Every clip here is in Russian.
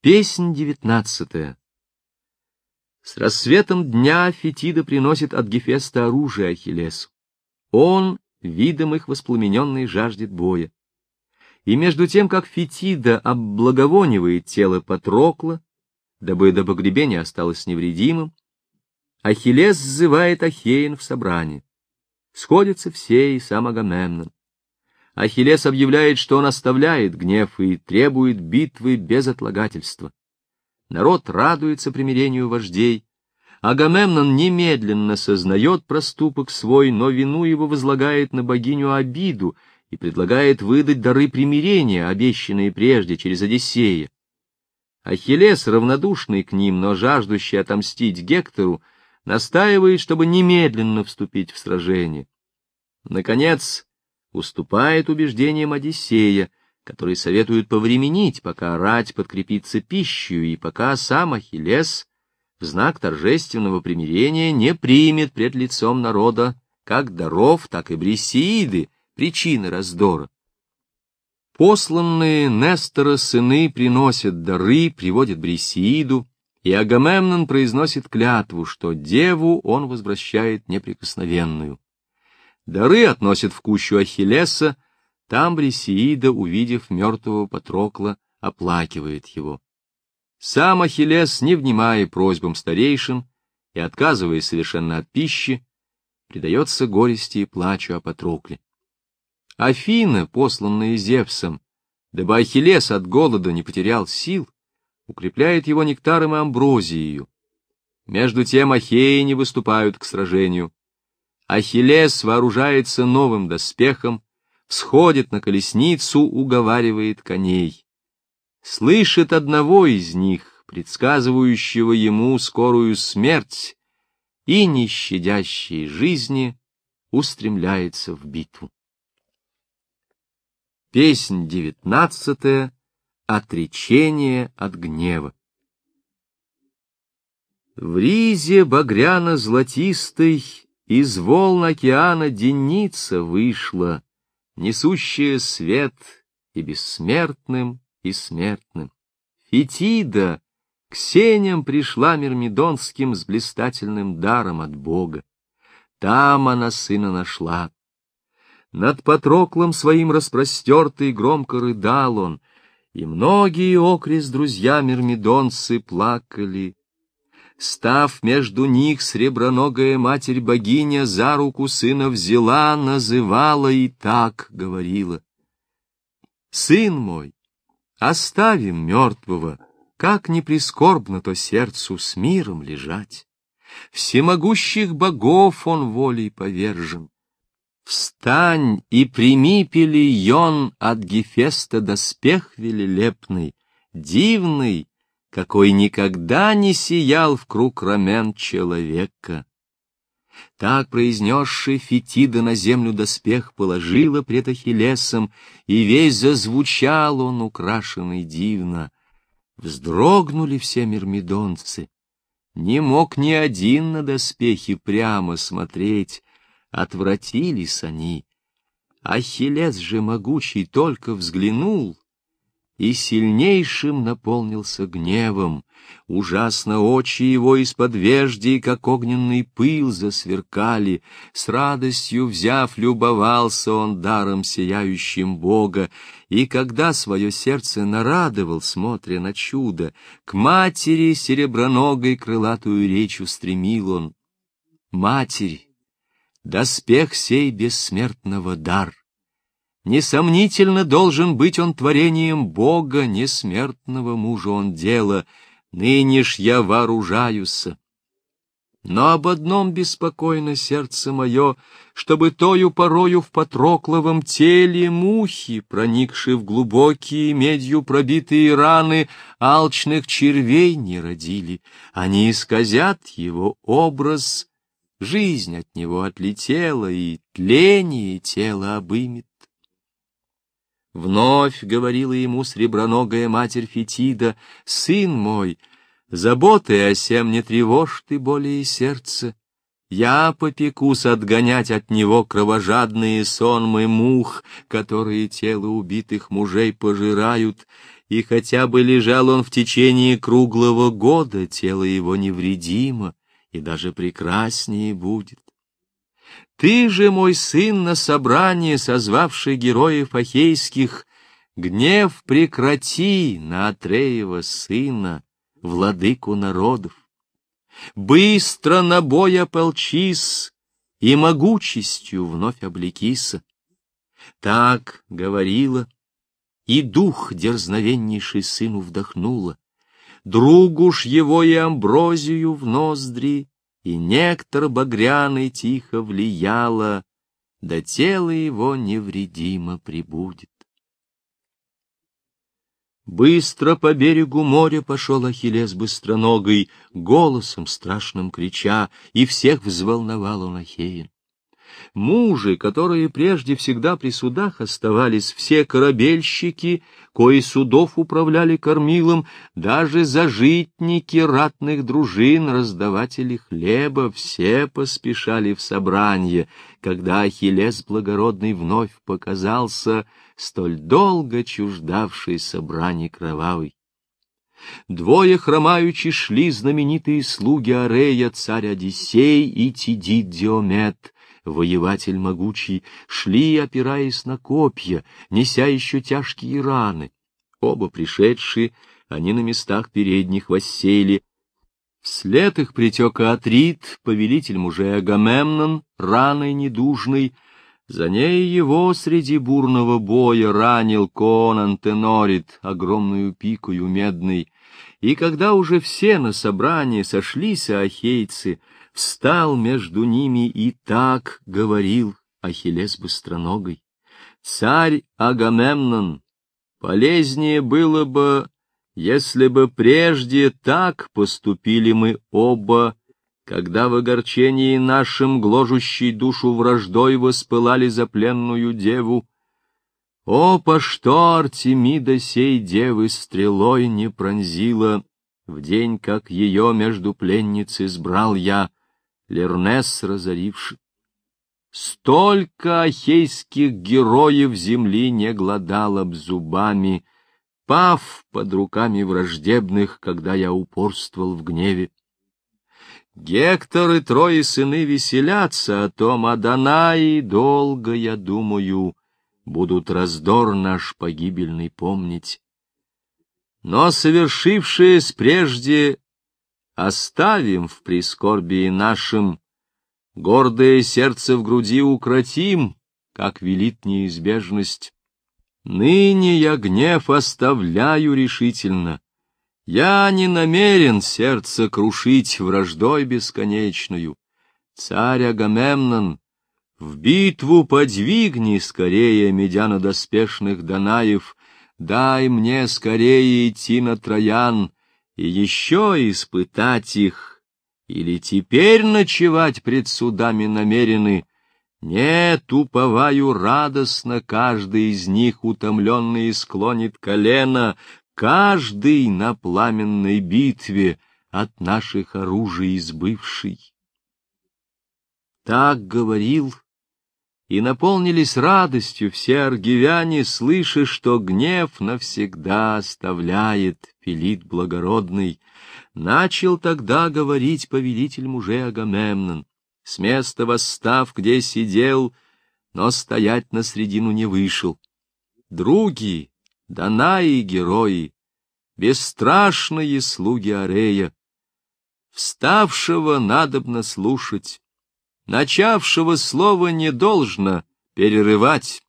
Песнь девятнадцатая. С рассветом дня Фетида приносит от Гефеста оружие Ахиллесу. Он, видом их воспламененный, жаждет боя. И между тем, как Фетида облаговонивает тело Патрокла, дабы до погребения осталось невредимым, Ахиллес сзывает Ахеин в собрание. Сходятся все и сам Агамемнон. Ахиллес объявляет, что он оставляет гнев и требует битвы без отлагательства. Народ радуется примирению вождей. Агамемнон немедленно сознает проступок свой, но вину его возлагает на богиню обиду и предлагает выдать дары примирения, обещанные прежде через Одиссея. Ахиллес, равнодушный к ним, но жаждущий отомстить Гектору, настаивает, чтобы немедленно вступить в сражение. Наконец, уступает убеждениям Одиссея, который советует повременить, пока рать подкрепится пищей, и пока сам Ахиллес в знак торжественного примирения не примет пред лицом народа как даров, так и брисеиды, причины раздора. Посланные Нестора сыны приносят дары, приводят Брисеиду, и Агамемнон произносит клятву, что деву он возвращает неприкосновенную. Дары относят в кущу Ахиллеса, там Брисеида, увидев мертвого Патрокла, оплакивает его. Сам Ахиллес, не внимая просьбам старейшин и отказываясь совершенно от пищи, предается горести и плачу о Патрокле. Афина, посланная Зевсом, дабы Ахиллес от голода не потерял сил, укрепляет его нектаром и амброзией. Между тем ахеи не выступают к сражению. Ахиллес вооружается новым доспехом, всходит на колесницу, уговаривает коней. Слышит одного из них, предсказывающего ему скорую смерть, и, не щадящей жизни, устремляется в битву. Песнь девятнадцатая. Отречение от гнева. В ризе багряно-золотистой из волн океана денница вышла, несущая свет и бессмертным, и смертным. Фетида к сеням пришла мирмидонским с блистательным даром от Бога. Там она сына нашла. Над Патроклом своим распростертый громко рыдал он, и многие окрест друзья мирмидонцы плакали, Став между них, среброногая матерь-богиня за руку сына взяла, называла и так говорила. «Сын мой, оставим мертвого, как не прискорбно то сердцу с миром лежать. Всемогущих богов он волей повержен. Встань и прими пелион от Гефеста доспех велелепный, дивный, какой никогда не сиял в круг рамен человека. Так произнесший Фетида на землю доспех положила пред Ахиллесом, и весь зазвучал он, украшенный дивно. Вздрогнули все мирмидонцы. Не мог ни один на доспехи прямо смотреть, отвратились они. Ахиллес же могучий только взглянул, и сильнейшим наполнился гневом. Ужасно очи его из-под вежди, как огненный пыл, засверкали. С радостью взяв, любовался он даром сияющим Бога, и когда свое сердце нарадовал, смотря на чудо, к матери сереброногой крылатую речь устремил он. Матери, доспех сей бессмертного дар! Несомнительно, должен быть он творением Бога, несмертного мужа он дело, ныне ж я вооружаюсь. Но об одном беспокойно сердце мое, чтобы тою порою в Патрокловом теле мухи, проникшие в глубокие медью пробитые раны, алчных червей не родили. Они исказят его образ, жизнь от него отлетела, и тление тела обымет. Вновь говорила ему среброногая матерь Фетида, «Сын мой, заботы о сем не тревожь ты более сердце. Я попекусь отгонять от него кровожадные сонмы мух, которые тело убитых мужей пожирают, и хотя бы лежал он в течение круглого года, тело его невредимо и даже прекраснее будет. Ты же, мой сын, на собрании, созвавший героев ахейских, гнев прекрати на Атреева сына, владыку народов. Быстро на бой ополчись и могучестью вновь облекися. Так говорила, и дух дерзновеннейший сыну вдохнула. Другу ж его и амброзию в ноздри, и нектар багряный тихо влияла, да тело его невредимо прибудет. Быстро по берегу моря пошел Ахиллес быстроногой, голосом страшным крича, и всех взволновал он Ахеин. Мужи, которые прежде всегда при судах оставались, все корабельщики, кои судов управляли кормилом, даже зажитники ратных дружин, раздаватели хлеба, все поспешали в собрание, когда Ахиллес благородный вновь показался, столь долго чуждавший собрание кровавый. Двое хромаючи шли знаменитые слуги Арея, царь Одиссей и Тидит Диомет, воеватель могучий, шли, опираясь на копья, неся еще тяжкие раны. Оба пришедшие, они на местах передних воссели. Вслед их притек Атрит, повелитель мужей Агамемнон, раной недужной. За ней его среди бурного боя ранил Конан Тенорит, огромную пикою медной. И когда уже все на собрании сошлись ахейцы, встал между ними и так говорил Ахиллес быстроногой. Царь Агамемнон, полезнее было бы, если бы прежде так поступили мы оба, когда в огорчении нашим гложущей душу враждой воспылали за пленную деву. О, по что Артемида сей девы стрелой не пронзила, в день, как ее между пленниц избрал я, Лернес разоривший. Столько ахейских героев земли не гладала б зубами, пав под руками враждебных, когда я упорствовал в гневе. Гектор и трое сыны веселятся о том, а долго, я думаю, будут раздор наш погибельный помнить. Но совершившееся прежде оставим в прискорбии нашим, гордое сердце в груди укротим, как велит неизбежность. Ныне я гнев оставляю решительно. Я не намерен сердце крушить враждой бесконечную. Царь Агамемнон, в битву подвигни скорее медяно-доспешных Данаев, дай мне скорее идти на Троян, и еще испытать их, или теперь ночевать пред судами намерены. Нет, уповаю радостно, каждый из них утомленный склонит колено, каждый на пламенной битве от наших оружий избывший. Так говорил и наполнились радостью все аргивяне, слыша, что гнев навсегда оставляет Филит благородный. Начал тогда говорить повелитель мужей Агамемнон, с места восстав, где сидел, но стоять на средину не вышел. Други, Данаи герои, бесстрашные слуги Арея, вставшего надобно слушать, Начавшего слова не должно перерывать,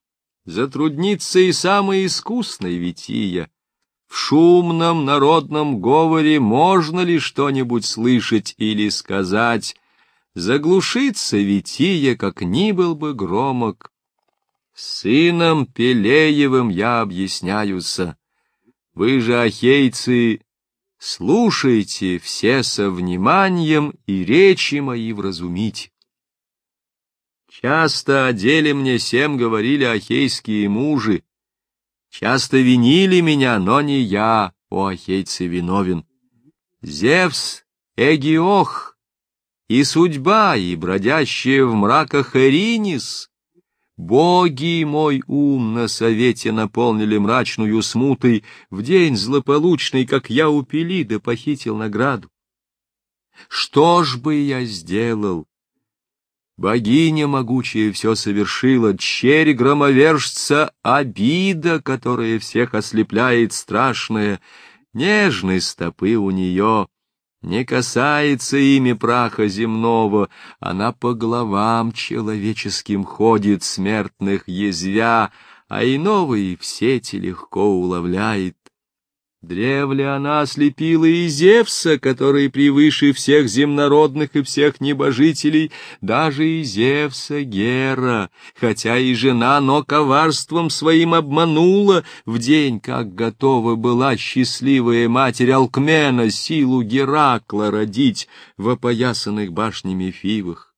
затруднится и самый искусный вития. В шумном народном говоре можно ли что-нибудь слышать или сказать, заглушится вития, как ни был бы громок. Сыном Пелеевым я объясняюся. Вы же, ахейцы, слушайте все со вниманием и речи мои вразумить. Часто о деле мне всем говорили ахейские мужи. Часто винили меня, но не я, о ахейцы, виновен. Зевс, Эгиох и судьба, и бродящая в мраках Эринис, Боги мой ум на совете наполнили мрачную смутой, в день злополучный, как я у Пелида похитил награду. Что ж бы я сделал? Богиня могучая все совершила, черь громовержца — обида, которая всех ослепляет страшная, нежной стопы у нее — не касается ими праха земного, она по головам человеческим ходит, смертных язвя, а иного и в сети легко уловляет. Древле она ослепила и Зевса, который превыше всех земнородных и всех небожителей, даже и Зевса Гера, хотя и жена, но коварством своим обманула в день, как готова была счастливая матерь Алкмена силу Геракла родить в опоясанных башнями Фивах.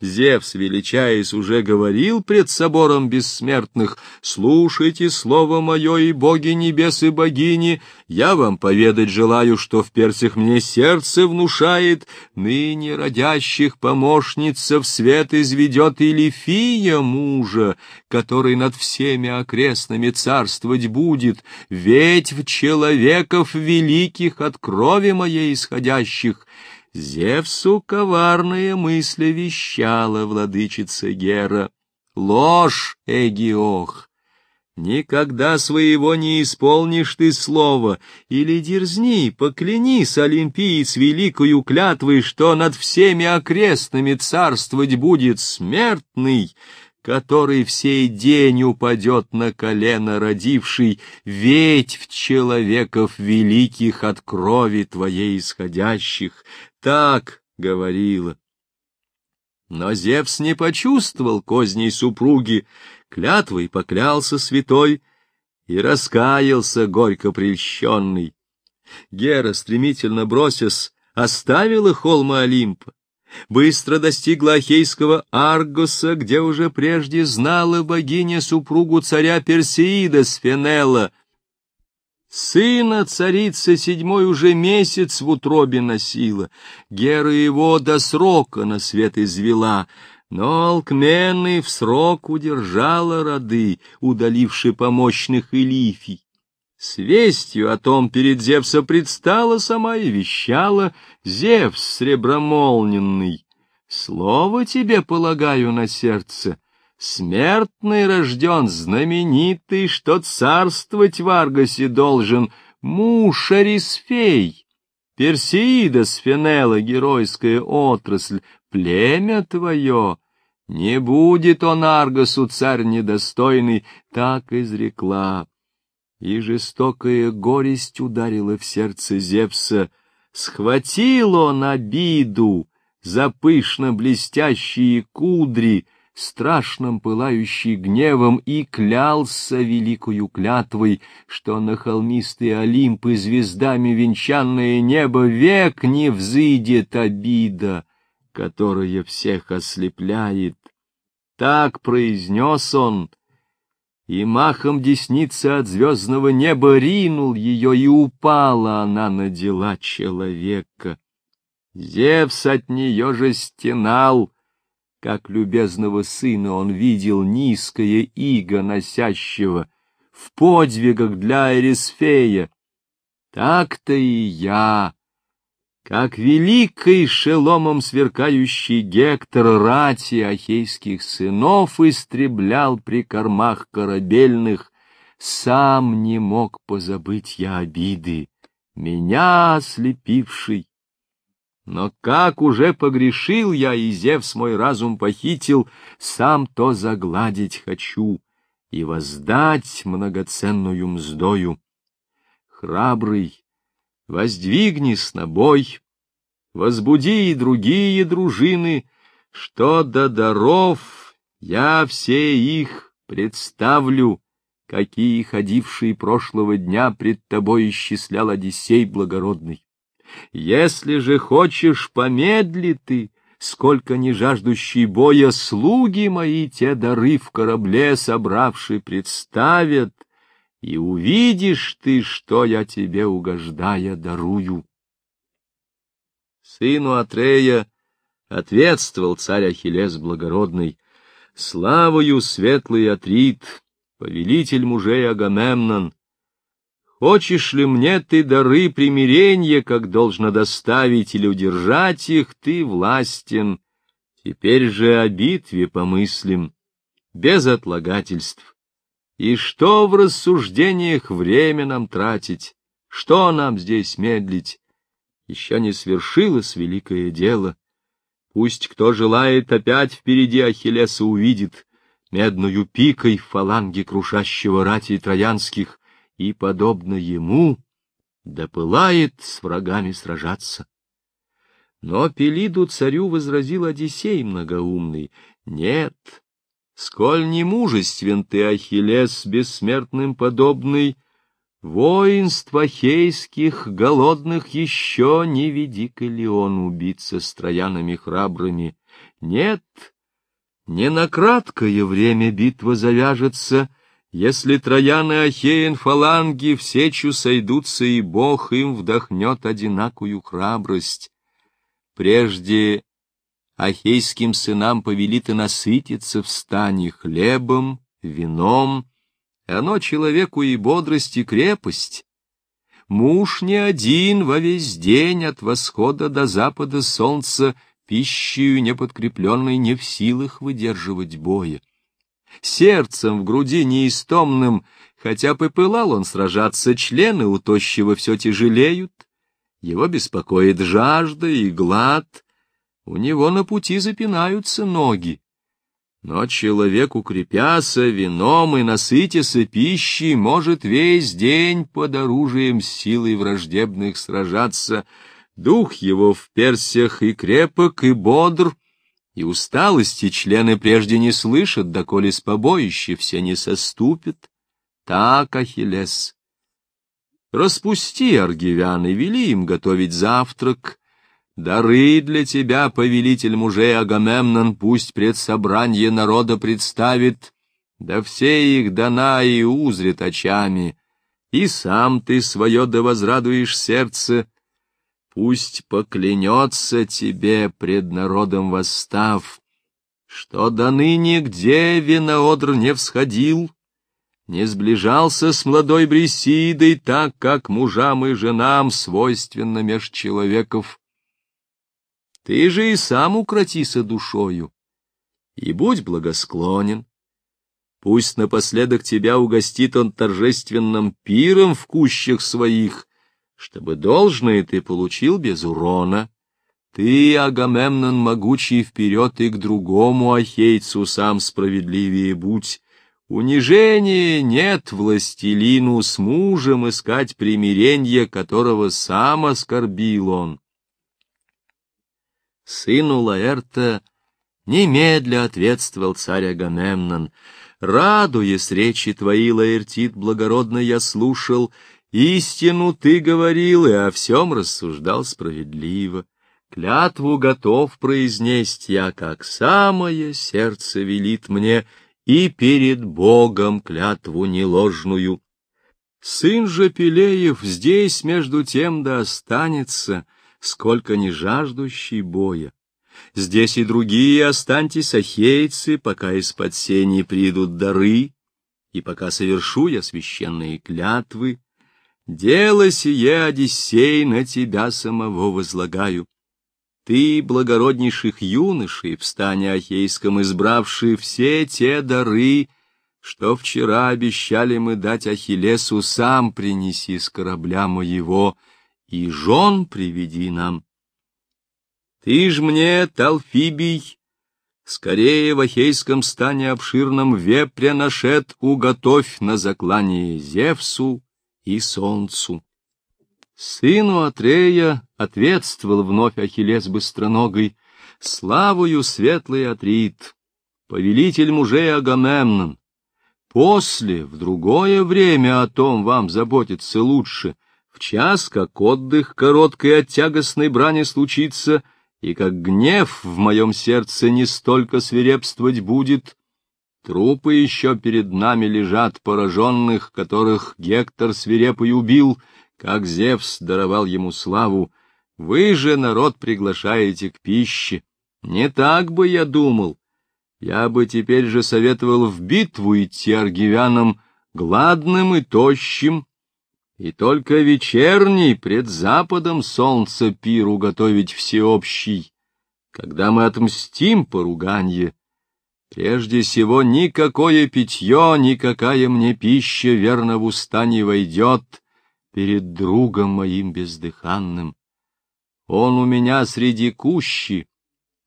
Зевс, величаясь, уже говорил пред собором бессмертных, «Слушайте слово мое и боги небес и богини, я вам поведать желаю, что в персях мне сердце внушает, ныне родящих помощница в свет изведет Илифия мужа, который над всеми окрестными царствовать будет, ведь в человеков великих от крови моей исходящих, Зевсу коварные мысли вещала владычица Гера. Ложь, Эгиох! Никогда своего не исполнишь ты слова, или дерзни, поклянись, олимпиец, великою клятвой, что над всеми окрестными царствовать будет смертный, который в сей день упадет на колено родивший, ведь в человеков великих от крови твоей исходящих, так говорила. Но Зевс не почувствовал козней супруги, клятвой поклялся святой и раскаялся горько прельщенный. Гера, стремительно бросясь, оставила холма Олимпа, быстро достигла Ахейского Аргоса, где уже прежде знала богиня супругу царя Персеида Сфенела, Сына царица седьмой уже месяц в утробе носила, Гера его до срока на свет извела, но Алкмены в срок удержала роды, удаливши помощных Илифий. С вестью о том перед Зевса предстала сама и вещала Зевс сребромолненный. Слово тебе полагаю на сердце — Смертный рожден, знаменитый, что царствовать в Аргосе должен, муж Арисфей, Персеида Сфенела, геройская отрасль, племя твое. Не будет он Аргосу царь недостойный, так изрекла. И жестокая горесть ударила в сердце Зевса. Схватил он обиду за пышно блестящие кудри, страшным пылающий гневом, и клялся великою клятвой, что на холмистые Олимпы звездами венчанное небо век не взыдет обида, которая всех ослепляет. Так произнес он, и махом десницы от звездного неба ринул ее, и упала она на дела человека. Зевс от нее же стенал — как любезного сына он видел низкое иго носящего в подвигах для Эрисфея. Так-то и я, как великий шеломом сверкающий Гектор рати ахейских сынов истреблял при кормах корабельных, сам не мог позабыть я обиды, меня ослепивший но как уже погрешил я, и Зевс мой разум похитил, сам то загладить хочу и воздать многоценную мздою. Храбрый, воздвигнись на бой, возбуди и другие дружины, что до даров я все их представлю, какие ходившие прошлого дня пред тобой исчислял Одиссей благородный. Если же хочешь, помедли ты, сколько не жаждущий боя слуги мои те дары в корабле собравши представят, и увидишь ты, что я тебе, угождая, дарую. Сыну Атрея ответствовал царь Ахиллес благородный, славою светлый Атрит, повелитель мужей Агамемнон, Хочешь ли мне ты дары примирения, как должно доставить или удержать их, ты властен. Теперь же о битве помыслим, без отлагательств. И что в рассуждениях время нам тратить? Что нам здесь медлить? Еще не свершилось великое дело. Пусть кто желает опять впереди Ахиллеса увидит медную пикой фаланги крушащего рати троянских, и, подобно ему, допылает с врагами сражаться. Но Пелиду царю возразил Одиссей многоумный, «Нет, сколь не мужествен ты, Ахиллес, бессмертным подобный, воинств ахейских голодных еще не веди-ка ли он убиться с троянами храбрыми. Нет, не на краткое время битва завяжется, — если Троян и Ахеин фаланги в сечу сойдутся, и Бог им вдохнет одинакую храбрость. Прежде ахейским сынам повелито насытиться в стане хлебом, вином, оно человеку и бодрость, и крепость. Муж не один во весь день от восхода до запада солнца пищею неподкрепленной не в силах выдерживать боя сердцем в груди неистомным, хотя бы пылал он сражаться, члены у тощего все тяжелеют, его беспокоит жажда и глад, у него на пути запинаются ноги. Но человек, укрепяся вином и насытяся пищей, может весь день под оружием силой враждебных сражаться. Дух его в персях и крепок, и бодр, и усталости члены прежде не слышат, доколе с побоища все не соступят. Так, Ахиллес, распусти аргивян вели им готовить завтрак. Дары для тебя, повелитель мужей Агамемнон, пусть пред собранье народа представит, да все их дана и узрит очами, и сам ты свое да возрадуешь сердце, пусть поклянется тебе пред народом восстав, что до ныне где виноодр не всходил, не сближался с молодой Брисидой так, как мужам и женам свойственно меж человеков. Ты же и сам укротися душою, и будь благосклонен. Пусть напоследок тебя угостит он торжественным пиром в кущах своих, чтобы должное ты получил без урона. Ты, Агамемнон, могучий вперед и к другому ахейцу сам справедливее будь. Унижения нет властелину с мужем искать примиренье, которого сам оскорбил он. Сыну Лаэрта немедля ответствовал царь Агамемнон. Радуясь речи твои, Лаэртит, благородно я слушал, Истину ты говорил и о всем рассуждал справедливо. Клятву готов произнести я, как самое сердце велит мне, и перед Богом клятву неложную. Сын же Пелеев здесь между тем да останется, сколько не жаждущий боя. Здесь и другие останьтесь ахейцы, пока из-под сени придут дары, и пока совершу я священные клятвы, Дело сие, Одиссей, на тебя самого возлагаю. Ты, благороднейших юношей, в стане Ахейском избравший все те дары, что вчера обещали мы дать Ахиллесу, сам принеси с корабля моего, и жен приведи нам. Ты ж мне, Талфибий, скорее в Ахейском стане обширном вепря нашед уготовь на заклание Зевсу, и солнцу. Сыну Атрея ответствовал вновь Ахиллес быстроногой, славою светлый Атрит, повелитель мужей Агамемнон. После, в другое время о том вам заботиться лучше, в час, как отдых короткой от тягостной брани случится, и как гнев в моем сердце не столько свирепствовать будет, Трупы еще перед нами лежат пораженных, которых Гектор свирепый убил, как Зевс даровал ему славу. Вы же народ приглашаете к пище. Не так бы я думал. Я бы теперь же советовал в битву идти аргивянам гладным и тощим, и только вечерний пред западом солнца пиру готовить всеобщий, когда мы отмстим поруганье. Прежде всего, никакое питье, никакая мне пища верно в уста не войдет перед другом моим бездыханным. Он у меня среди кущи,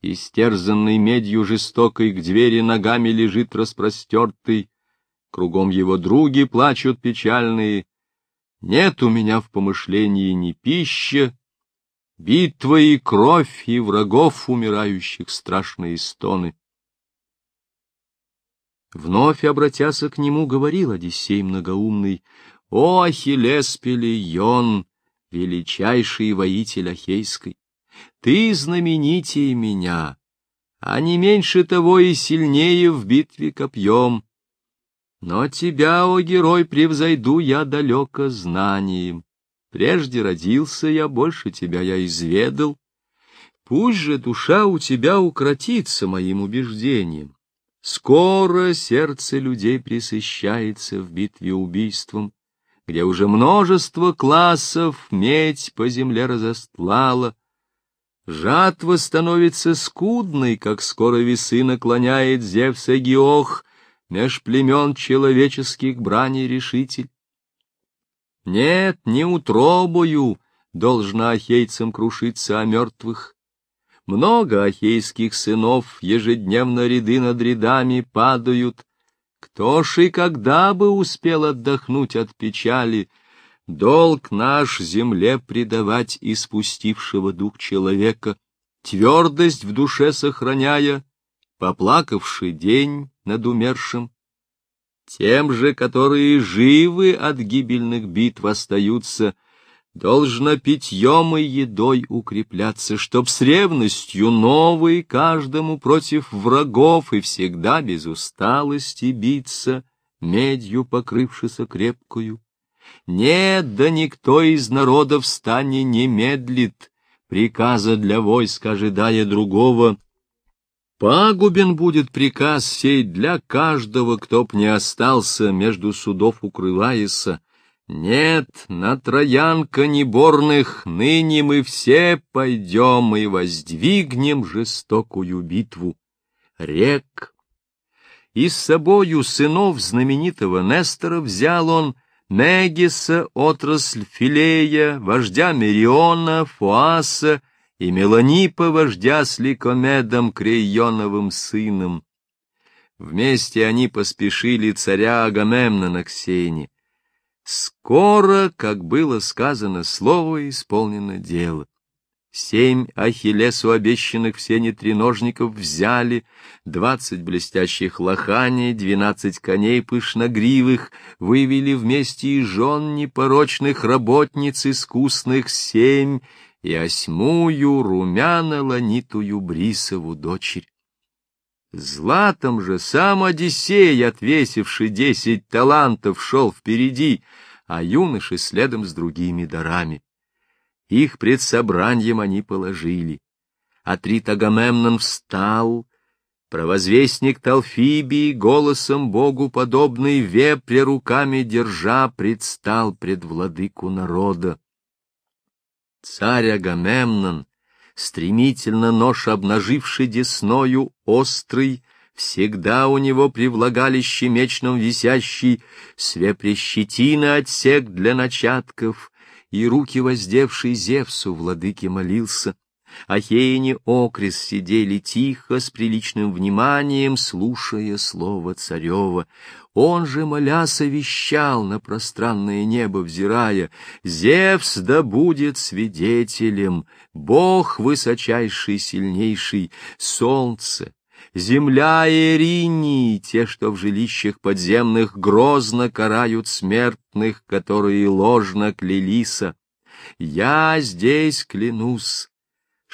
истерзанный медью жестокой к двери ногами лежит распростертый, кругом его други плачут печальные. Нет у меня в помышлении ни пища, битва и кровь, и врагов умирающих страшные стоны. Вновь обратяся к нему, говорил Одиссей многоумный, «О, Ахиллес Пелион, величайший воитель Ахейской! Ты знаменитее меня, а не меньше того и сильнее в битве копьем. Но тебя, о герой, превзойду я далеко знанием. Прежде родился я, больше тебя я изведал. Пусть же душа у тебя укротится моим убеждением. Скоро сердце людей присыщается в битве убийством, где уже множество классов медь по земле разостлала, Жатва становится скудной, как скоро весы наклоняет Зевс Геох, меж племен человеческих брани решитель. Нет, не утробою должна ахейцам крушиться о мертвых. Много ахейских сынов ежедневно ряды над рядами падают. Кто ж и когда бы успел отдохнуть от печали — Долг наш земле предавать испустившего дух человека, твердость в душе сохраняя, поплакавший день над умершим. Тем же, которые живы от гибельных битв остаются, должно питьем и едой укрепляться, чтоб с ревностью новой каждому против врагов и всегда без усталости биться, медью покрывшися крепкую. Нет, да никто из народа в стане не медлит, приказа для войск ожидая другого. Пагубен будет приказ сей для каждого, кто б не остался между судов укрываяся. Нет, на троян конеборных ныне мы все пойдем и воздвигнем жестокую битву. Рек. И с собою сынов знаменитого Нестора взял он Мегиса, отрасль Филея, вождя Мериона, Фуаса и Меланипа, вождя с Ликомедом, Крейоновым сыном. Вместе они поспешили царя Агамемнона к Сене. Скоро, как было сказано слово, исполнено дело. Семь Ахиллесу обещанных в сене треножников взяли, двадцать блестящих лоханий, двенадцать коней пышногривых, вывели вместе и жен непорочных работниц искусных семь, и осьмую румяно-ланитую Брисову дочерь. Златом же сам Одиссей, отвесивший десять талантов, шел впереди, а юноши следом с другими дарами. Их пред собранием они положили. Атрит Агамемнон встал, провозвестник Талфибии, голосом Богу подобный, вепря руками держа, предстал пред владыку народа. Царь Агамемнон, стремительно нож обнаживший десною, острый, всегда у него при влагалище мечном висящий, свепрещетина отсек для начатков, и руки воздевший Зевсу владыке молился. Ахеяне окрес сидели тихо, с приличным вниманием, слушая слово царева. Он же, моля, совещал на пространное небо взирая, «Зевс да будет свидетелем, Бог высочайший, сильнейший, солнце, Земля и Эринии, те, что в жилищах подземных грозно карают смертных, которые ложно клялися. Я здесь клянусь,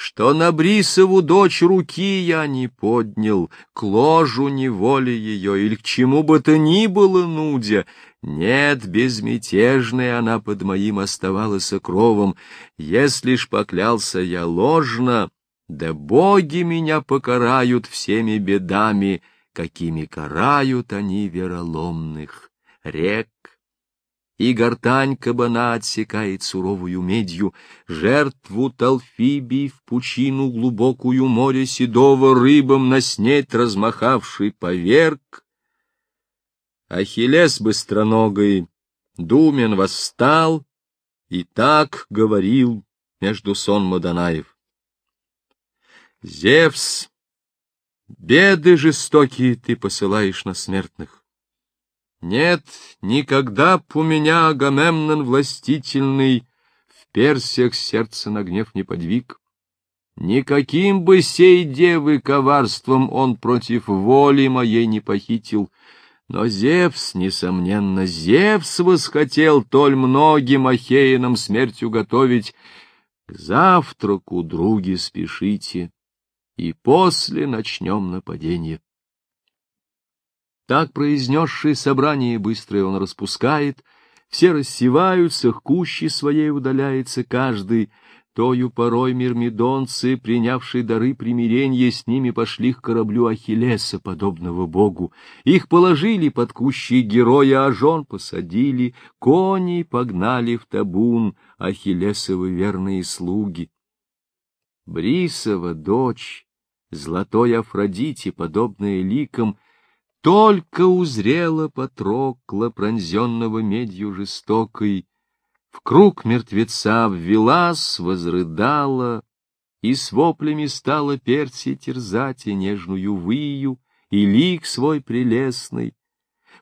что на Брисову дочь руки я не поднял, к ложу неволи ее или к чему бы то ни было нудя. Нет, безмятежная она под моим оставалась кровом, если ж поклялся я ложно, да боги меня покарают всеми бедами, какими карают они вероломных рек. И гортань кабана отсекает суровую медью, жертву толфибий в пучину глубокую море седого рыбам на снеть размахавший поверг. Ахиллес быстроногой, Думен восстал и так говорил между сон Маданаев. Зевс, беды жестокие ты посылаешь на смертных. Нет, никогда б у меня Агамемнон властительный в Персиях сердце на гнев не подвиг. Никаким бы сей девы коварством он против воли моей не похитил, но Зевс, несомненно, Зевс восхотел толь многим ахеянам смертью готовить. К завтраку, други, спешите, и после начнем нападение. Так произнесший собрание быстрое он распускает, все рассеваются, к своей удаляется каждый, Тою порой мирмидонцы, принявшие дары примирения, с ними пошли к кораблю Ахиллеса, подобного богу. Их положили под кущи героя, а жен посадили, коней погнали в табун, Ахиллесовы верные слуги. Брисова дочь, золотой Афродите, подобная ликом, только узрела Патрокла, пронзенного медью жестокой, в круг мертвеца ввелась, возрыдала, и с воплями стала перси терзать и нежную выю, и лик свой прелестный.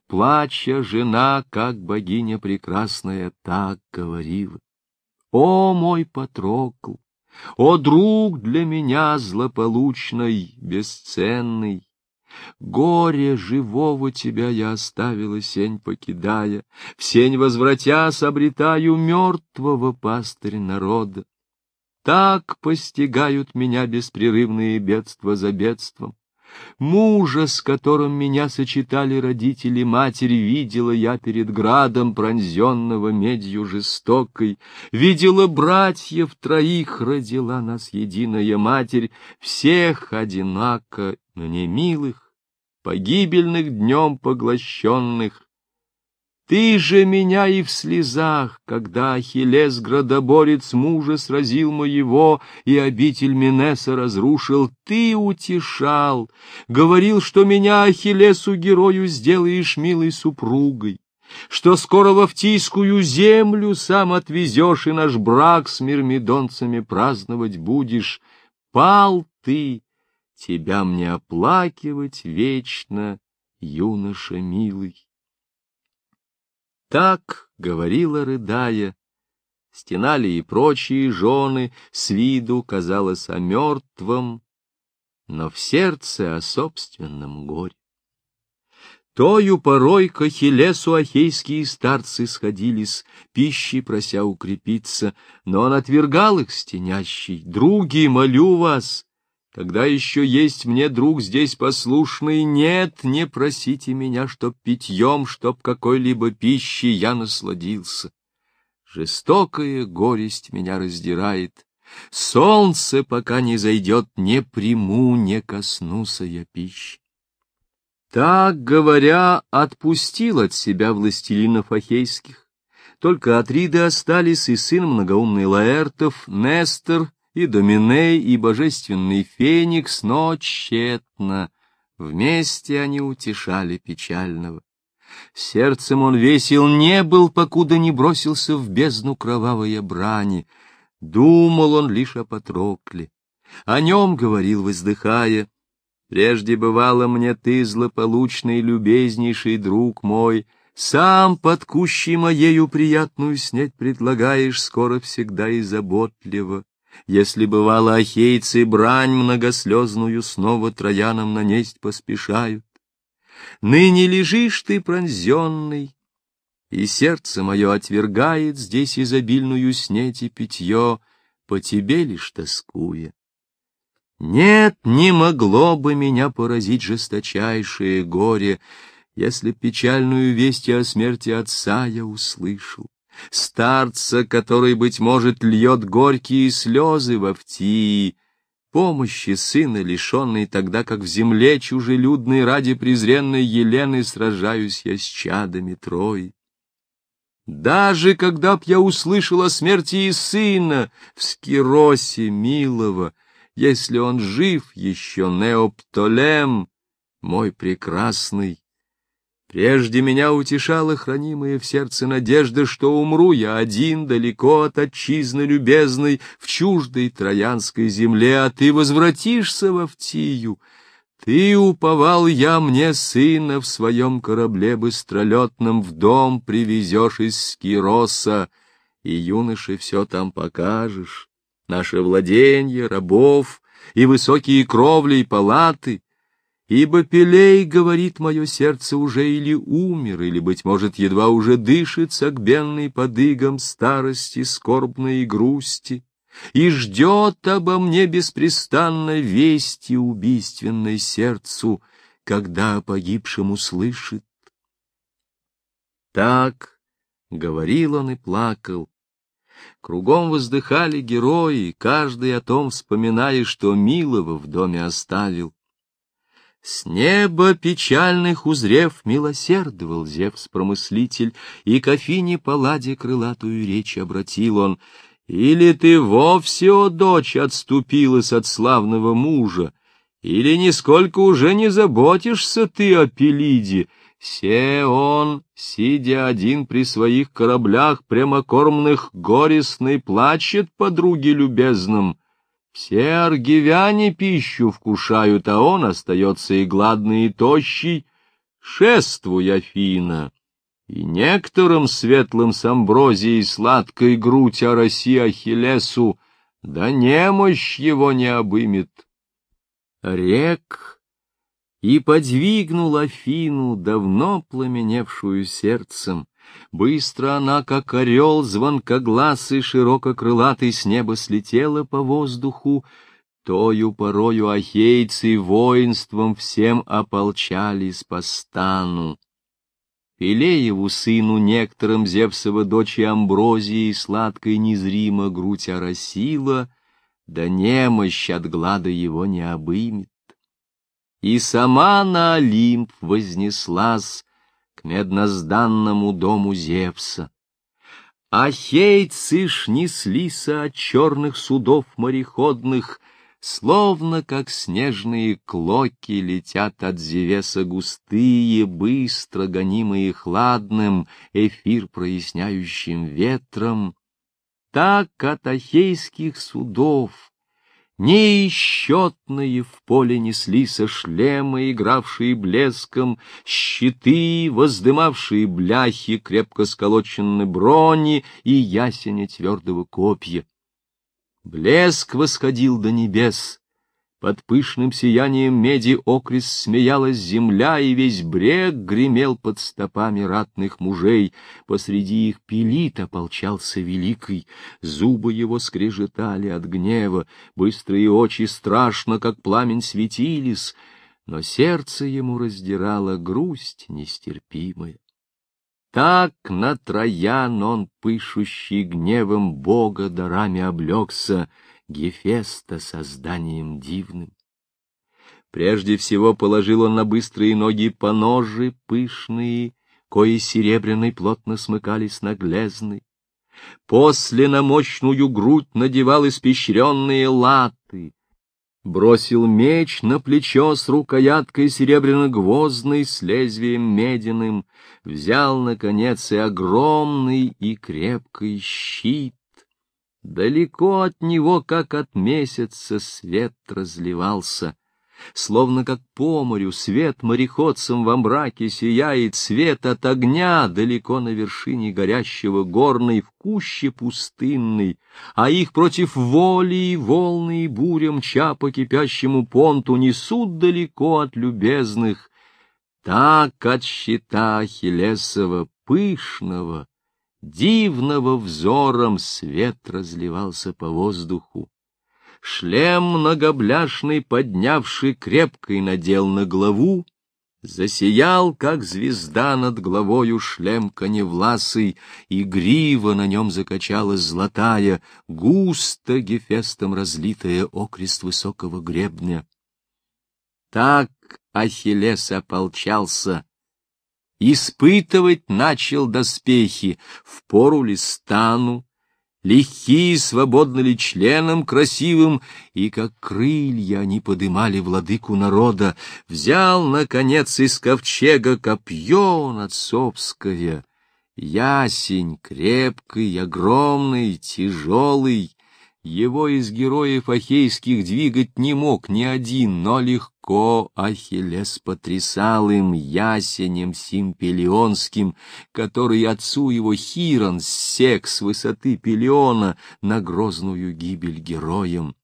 Плача жена, как богиня прекрасная, так говорила. О, мой Патрокл! О, друг для меня злополучный, бесценный! Горе живого тебя я оставила, сень покидая, В сень возвратясь обретаю мертвого пастырь народа. Так постигают меня беспрерывные бедства за бедством. Мужа, с которым меня сочетали родители матери, видела я перед градом, пронзенного медью жестокой. Видела братьев троих, родила нас единая матерь, всех одинако, мне милых, погибельных днем поглощенных. Ты же меня и в слезах, когда Ахиллес, градоборец мужа, сразил моего и обитель Минеса разрушил, ты утешал, говорил, что меня Ахиллесу герою сделаешь милой супругой, что скоро в Автийскую землю сам отвезешь и наш брак с мирмидонцами праздновать будешь. Пал ты, тебя мне оплакивать вечно, юноша милый. Так говорила, рыдая, стенали и прочие жены, с виду казалось о мертвом, но в сердце о собственном горе. Тою порой к Ахиллесу ахейские старцы сходились, пищей прося укрепиться, но он отвергал их стенящий. «Други, молю вас, когда еще есть мне друг здесь послушный, нет, не просите меня, чтоб питьем, чтоб какой-либо пищей я насладился. Жестокая горесть меня раздирает. Солнце, пока не зайдет, не приму, не коснуся я пищи. Так, говоря, отпустил от себя властелинов ахейских. Только Атриды остались и сын многоумный Лаэртов, Нестор и Доминей, и божественный Феникс, но тщетно. Вместе они утешали печального. Сердцем он весел не был, покуда не бросился в бездну кровавой брани. Думал он лишь о Патрокле. О нем говорил, воздыхая. Прежде бывало мне ты, злополучный, любезнейший друг мой, сам под кущей моею приятную снять предлагаешь скоро всегда и заботливо. Если бывало ахейцы брань многослезную снова троянам нанесть поспешают. Ныне лежишь ты пронзенный, и сердце мое отвергает здесь изобильную снеть и питье, по тебе лишь тоскуя. Нет, не могло бы меня поразить жесточайшее горе, если печальную весть о смерти отца я услышал старца, который, быть может, льет горькие слезы в Автии. помощи сына лишенный, тогда как в земле чужелюдной ради презренной Елены сражаюсь я с чадами Трои. Даже когда б я услышал о смерти и сына в Скиросе милого, если он жив еще, Неоптолем, мой прекрасный, Прежде меня утешала хранимая в сердце надежда, что умру я один, далеко от отчизны любезной, в чуждой троянской земле, а ты возвратишься в Автию. Ты уповал я мне сына в своем корабле быстролетном в дом привезешь из Скироса, и юноше все там покажешь, наше владенье, рабов и высокие кровли и палаты — Ибо Пелей, говорит мое сердце, уже или умер, или, быть может, едва уже дышит согбенный подыгом старости, скорбной и грусти, и ждет обо мне беспрестанно вести убийственной сердцу, когда о погибшем услышит. Так говорил он и плакал. Кругом воздыхали герои, каждый о том вспоминая, что милого в доме оставил. С неба печальных узрев милосердовал Зевс-промыслитель, и к Афине паладе крылатую речь обратил он. Или ты вовсе, о дочь, отступилась от славного мужа, или нисколько уже не заботишься ты о Пелиде, Се он, сидя один при своих кораблях прямокормных, горестный плачет подруге любезным. Все аргивяне пищу вкушают, а он остается и гладный, и тощий. Шествуй, Афина, и некоторым светлым с амброзией сладкой грудь ороси Ахиллесу, да немощь его не обымет. Рек и подвигнул Афину, давно пламеневшую сердцем, Быстро она, как орел, звонкогласый, ширококрылатый, с неба слетела по воздуху, Тою порою ахейцы воинством всем ополчались по стану. Пелееву сыну некоторым Зевсова дочи Амброзии сладкой незримо грудь оросила, да немощь от глада его не обымет. И сама на Олимп вознеслась, к меднозданному дому Зевса. Ахейцы ж неслися от черных судов мореходных, Словно как снежные клоки летят от Зевеса густые, Быстро гонимые хладным, эфир проясняющим ветром. Так от ахейских судов Неисчетные в поле неслися шлемы, игравшие блеском, щиты, воздымавшие бляхи, крепко сколоченные брони и ясеня твердого копья. Блеск восходил до небес, под пышным сиянием меди окрест смеялась земля, и весь брег гремел под стопами ратных мужей. Посреди их пилит ополчался великий, зубы его скрежетали от гнева, быстрые очи страшно, как пламень, светились, но сердце ему раздирала грусть нестерпимая. Так на Троян он, пышущий гневом Бога, дарами облегся — Гефеста созданием дивным. Прежде всего положил он на быстрые ноги поножи пышные, кои серебряной плотно смыкались на глезной. После на мощную грудь надевал испещренные латы, бросил меч на плечо с рукояткой серебряно-гвоздной с лезвием медяным, взял, наконец, и огромный и крепкий щит, Далеко от него, как от месяца, свет разливался. Словно как по морю свет мореходцам во мраке сияет, свет от огня далеко на вершине горящего горной в куще пустынной, а их против воли и волны и буря мча по кипящему понту несут далеко от любезных. Так от щита Ахиллесова пышного, Дивного взором свет разливался по воздуху. Шлем многобляшный, поднявший крепкой надел на главу, Засиял, как звезда над головою шлем коневласый, и грива на нем закачалась золотая, густо гефестом разлитая окрест высокого гребня. Так Ахиллес ополчался, испытывать начал доспехи, в пору ли стану, легкие, свободно ли членом красивым, и как крылья они подымали владыку народа, взял, наконец, из ковчега копье надсобское, ясень крепкий, огромный, тяжелый, его из героев ахейских двигать не мог ни один, но легко Ахиллес потрясал им ясенем симпелионским, который отцу его Хирон сек с высоты пелиона на грозную гибель героям.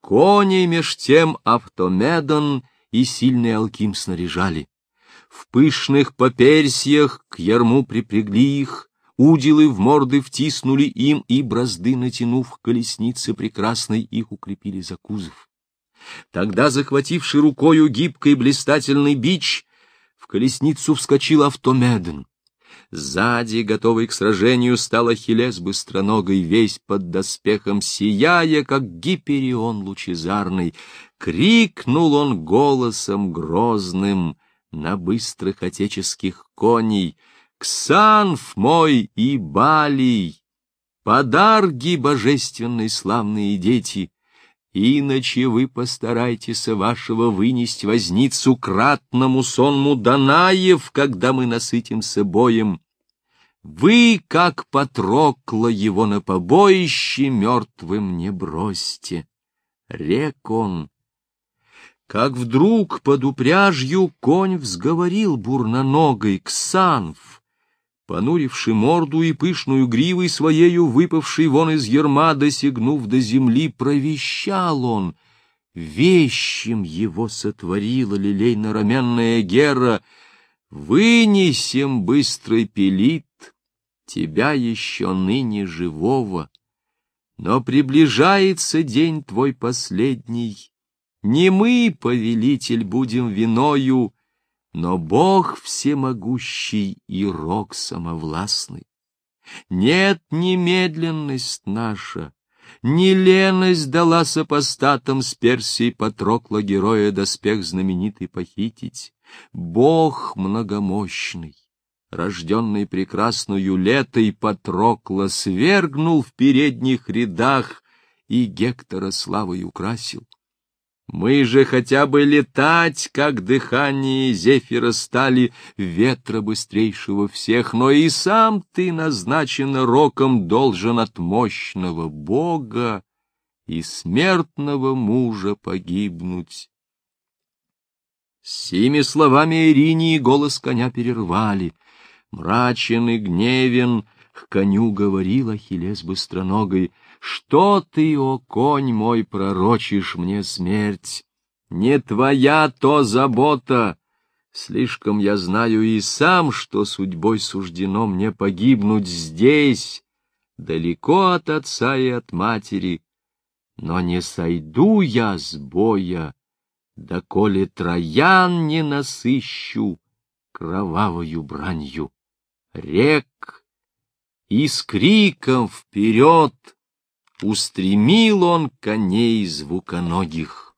Кони меж тем Автомедон и сильный Алким снаряжали. В пышных поперсьях к ярму припрягли их, Уделы в морды втиснули им, и бразды, натянув к колеснице прекрасной, их укрепили за кузов. Тогда, захвативший рукою гибкий блистательный бич, в колесницу вскочил Автомеден. Сзади, готовый к сражению, стал Ахиллес быстроногой, весь под доспехом сияя, как гиперион лучезарный. Крикнул он голосом грозным на быстрых отеческих коней — Ксанф мой и Балий, подарги божественной славные дети, иначе вы постарайтесь вашего вынести возницу кратному сонму Данаев, когда мы насытимся боем. Вы, как Патрокла, его на побоище мертвым не бросьте. Рек он. Как вдруг под упряжью конь взговорил бурноногой Ксанф, понуривший морду и пышную гривой своею, выпавший вон из ерма, досягнув до земли, провещал он. Вещим его сотворила лилейно-рамянная Гера. Вынесем быстрый пелит, тебя еще ныне живого. Но приближается день твой последний. Не мы, повелитель, будем виною, но Бог всемогущий и рок самовластный. Нет немедленность наша, не леность дала сопостатам с Персией Патрокла героя доспех знаменитый похитить. Бог многомощный, рожденный прекрасную летой Патрокла, свергнул в передних рядах и Гектора славой украсил. Мы же хотя бы летать, как дыхание Зефира стали, ветра быстрейшего всех, но и сам ты, назначен роком, должен от мощного Бога и смертного мужа погибнуть. Сими словами Иринии голос коня перервали. Мрачен и гневен к коню говорил Ахиллес быстроногой — что ты, о конь мой, пророчишь мне смерть? Не твоя то забота. Слишком я знаю и сам, что судьбой суждено мне погибнуть здесь, далеко от отца и от матери. Но не сойду я с боя, доколе троян не насыщу кровавою бранью. Рек и с криком вперед устремил он коней звуконогих.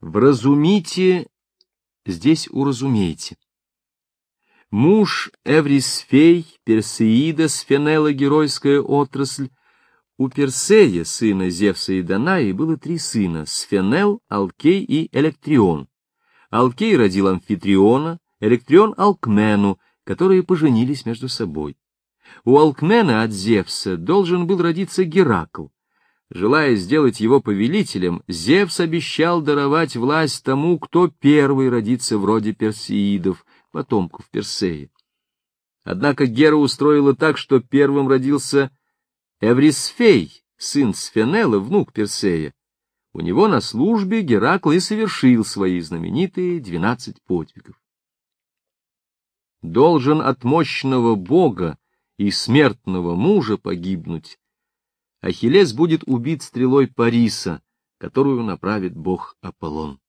Вразумите, здесь уразумейте. Муж Эврисфей, Персеида, Сфенела, геройская отрасль, у Персея, сына Зевса и Данаи, было три сына — Сфенел, Алкей и Электрион. Алкей родил Амфитриона, Электрион — Алкмену, которые поженились между собой. У Алкмена от Зевса должен был родиться Геракл. Желая сделать его повелителем, Зевс обещал даровать власть тому, кто первый родится вроде персеидов, потомков Персея. Однако Гера устроила так, что первым родился Эврисфей, сын Сфенела, внук Персея. У него на службе Геракл и совершил свои знаменитые двенадцать подвигов. Должен от мощного бога и смертного мужа погибнуть, Ахиллес будет убит стрелой Париса, которую направит бог Аполлон.